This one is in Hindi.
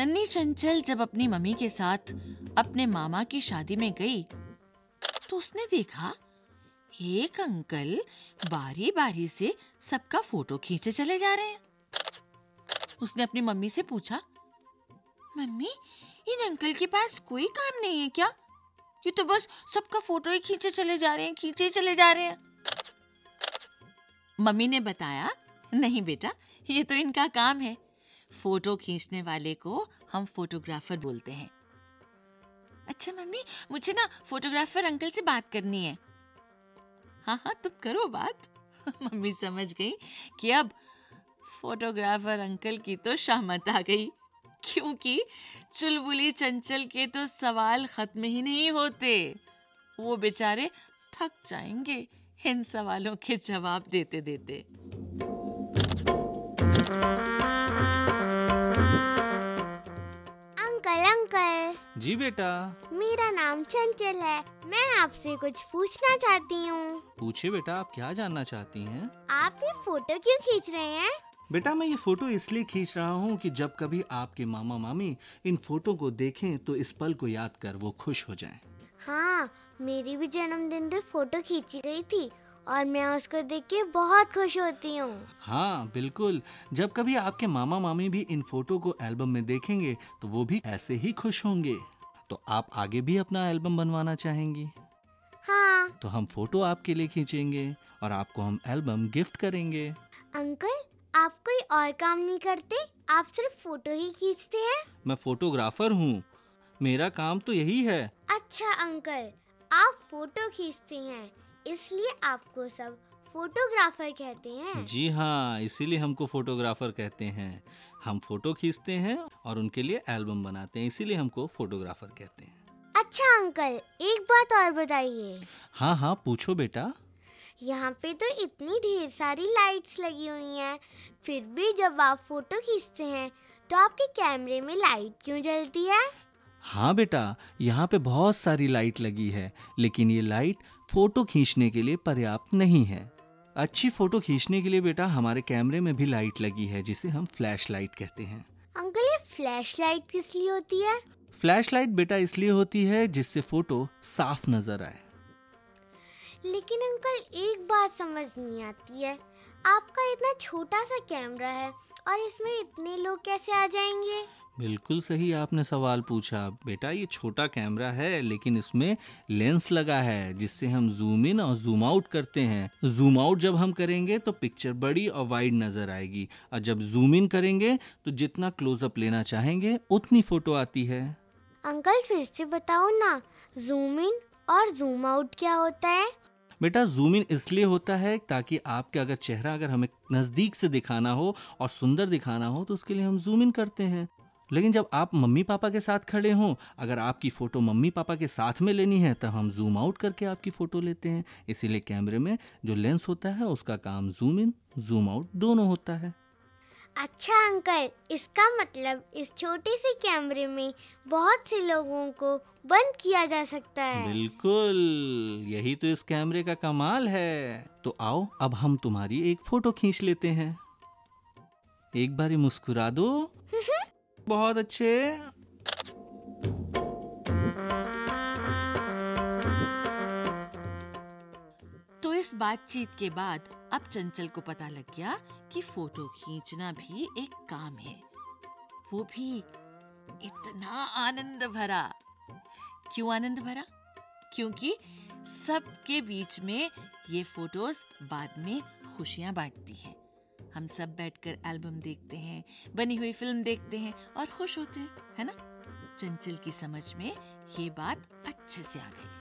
नन्ही चंचल जब अपनी मम्मी के साथ अपने मामा की शादी में गई तो उसने देखा, एक अंकल बारी बारी से सबका फ़ोटो खींचे चले जा रहे हैं। उसने अपनी मम्मी से पूछा, मम्मी, इन अंकल के पास कोई काम नहीं है क्या? ये तो बस सबका फ़ोटो ही खींचे चले जा रहे हैं, खींचे चले जा रहे हैं। मम्मी ने बताया, नहीं बेटा, ये तो इनका काम है। फ़ोटो खींचने वाले को हम फोटोग्राफर बोलते हैं। अच्छा मम्मी, मुझे ना फोटोग्राफर अंकल से बात करनी है। हाँ हाँ तुम करो बात। मम्मी समझ गई कि अब फोटोग्राफर अंकल की तो शामत आ गई, क्योंकि चुलबुली चंचल के तो सवाल खत्म ही नहीं होते। वो बेचारे थक जाएँगे इन सवालों के जवाब देते देते जी बेटा। मेरा नाम चंचल है। मैं आपसे कुछ पूछना चाहती हूँ। पूछे बेटा आप क्या जानना चाहती हैं? आप ये फ़ोटो क्यों खींच रहे हैं? बेटा मैं ये फ़ोटो इसलिए खींच रहा हूँ कि जब कभी आपके मामा मामी इन फ़ोटो को देखें तो इस पल को याद कर वो खुश हो जाएँ। हाँ मेरी भी जन्मदिन पे फ़ोटो खींची गई थी और मैं उसको देख के बहुत खुश होती हूँ। हाँ बिल्कुल। जब कभी आपके मामा मामी भी इन फ़ोटो को एल्बम में देखेंगे तो वो भी ऐसे ही खुश होंगे। तो आप आगे भी अपना एल्बम बनवाना चाहेंगी? हाँ। तो हम फ़ोटो आपके लिए खींचेंगे और आपको हम एल्बम गिफ्ट करेंगे। अंकल आप कोई और काम नहीं करते? आप सिर्फ़ फ़ोटो ही खींचते हैं? मैं फोटोग्राफर हूँ। मेरा काम तो यही है। अच्छा अंकल। आप फ़ोटो खींचते हैं। इसलिए आपको सब फोटोग्राफर कहते हैं। जी हाँ इसीलिए हमको फोटोग्राफर कहते हैं। हम फ़ोटो खींचते हैं और उनके लिए एल्बम बनाते हैं इसीलिए हमको फोटोग्राफर कहते हैं। अच्छा अंकल एक बात और बताइए। हाँ हाँ पूछो बेटा। यहाँ पे तो इतनी ढेर सारी लाइट्स लगी हुई हैं। फिर भी जब आप फ़ोटो खींचते हैं तो आपके कैमरे में लाइट क्यों जलती है? हाँ बेटा यहाँ पे बहुत सारी लाइट लगी है लेकिन ये लाइट फ़ोटो खींचने के लिए पर्याप्त नहीं है। अच्छी फ़ोटो खींचने के लिए बेटा हमारे कैमरे में भी लाइट लगी है जिसे हम फ्लैश लाइट कहते हैं। अंकल ये फ्लैश लाइट किस लिए होती है? फ्लैश लाइट बेटा इसलिए होती है जिससे फ़ोटो साफ़ नज़र आए। लेकिन अंकल एक बात समझ नहीं आती है। आपका इतना छोटा सा कैमरा है और इसमें इतने लोग कैसे आ जाएँगे? बिल्कुल सही आपने सवाल पूछा। बेटा ये छोटा कैमरा है लेकिन इसमें लेंस लगा है जिससे हम जूम इन और जूम आउट करते हैं। जूम आउट जब हम करेंगे तो पिक्चर बड़ी और वाइड नज़र आएगी। और जब जूम इन करेंगे तो जितना क्लोजअप लेना चाहेंगे उतनी फ़ोटो आती है। अंकल फिर से बताओ ना जूम इन और जूम आउट क्या होता है? बेटा जूम इन इसलिए होता है ताकि आपके अगर चेहरा अगर हमें नज़दीक से दिखाना हो और सुंदर दिखाना हो तो उसके लिए हम जूम इन करते हैं। लेकिन जब आप मम्मी पापा के साथ खड़े हों अगर आपकी फ़ोटो मम्मी पापा के साथ में लेनी है तब हम जूम आउट करके आपकी फ़ोटो लेते हैं। इसीलिए कैमरे में जो लेंस होता है उसका काम जूम इन जूम आउट दोनों होता है। अच्छा अंकल इसका मतलब इस छोटे से कैमरे में बहुत से लोगों को बंद किया जा सकता है। बिल्कुल यही तो इस कैमरे का कमाल है। तो आओ अब हम तुम्हारी एक फ़ोटो खींच लेते हैं। एक बारी मुस्कुरा दो। बहुत अच्छे। तो इस बातचीत के बाद अब चंचल को पता लग गया कि फ़ोटो खींचना भी एक काम है। वो भी इतना आनंद भरा। क्यों आनंद भरा? क्योंकि सबके बीच में ये फ़ोटोज़ बाद में खुशियाँ बांटती हैं। हम सब बैठकर एल्बम देखते हैं, बनी हुई फ़िल्म देखते हैं और खुश होते हैं, है ना? चंचल की समझ में ये बात अच्छे से आ गई।